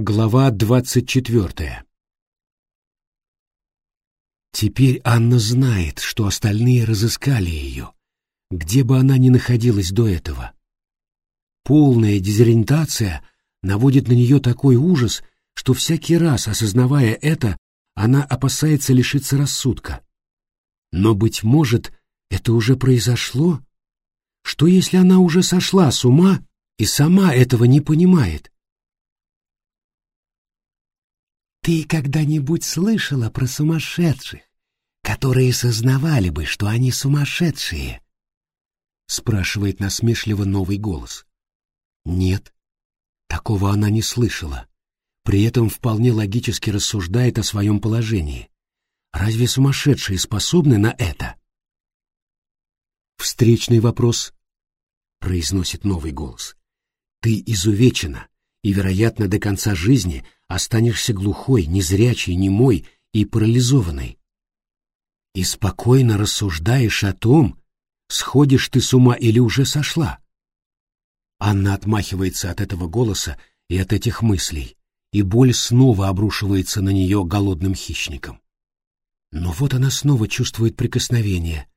Глава двадцать четвертая Теперь Анна знает, что остальные разыскали ее, где бы она ни находилась до этого. Полная дезориентация наводит на нее такой ужас, что всякий раз, осознавая это, она опасается лишиться рассудка. Но, быть может, это уже произошло? Что если она уже сошла с ума и сама этого не понимает? Ты когда-нибудь слышала про сумасшедших, которые сознавали бы, что они сумасшедшие? Спрашивает насмешливо новый голос. Нет, такого она не слышала. При этом вполне логически рассуждает о своем положении. Разве сумасшедшие способны на это? Встречный вопрос, произносит новый голос. Ты изувечена, и, вероятно, до конца жизни останешься глухой, незрячей, немой и парализованной. И спокойно рассуждаешь о том, сходишь ты с ума или уже сошла. Анна отмахивается от этого голоса и от этих мыслей, и боль снова обрушивается на нее голодным хищником. Но вот она снова чувствует прикосновение,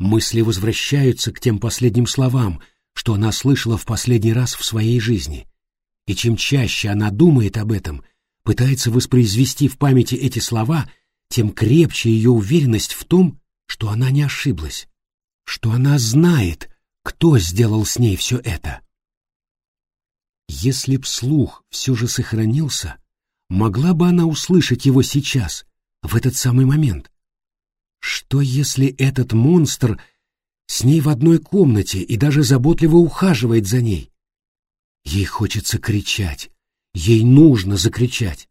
Мысли возвращаются к тем последним словам, что она слышала в последний раз в своей жизни. И чем чаще она думает об этом, пытается воспроизвести в памяти эти слова, тем крепче ее уверенность в том, что она не ошиблась, что она знает, кто сделал с ней все это. Если б слух все же сохранился, могла бы она услышать его сейчас, в этот самый момент. Что если этот монстр с ней в одной комнате и даже заботливо ухаживает за ней? Ей хочется кричать, ей нужно закричать.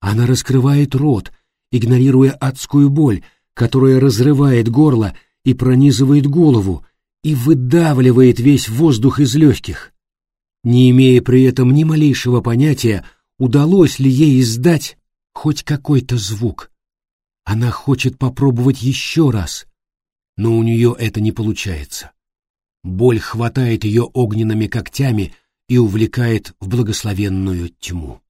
Она раскрывает рот, игнорируя адскую боль, которая разрывает горло и пронизывает голову, и выдавливает весь воздух из легких, не имея при этом ни малейшего понятия, удалось ли ей издать хоть какой-то звук. Она хочет попробовать еще раз, но у нее это не получается. Боль хватает ее огненными когтями и увлекает в благословенную тьму.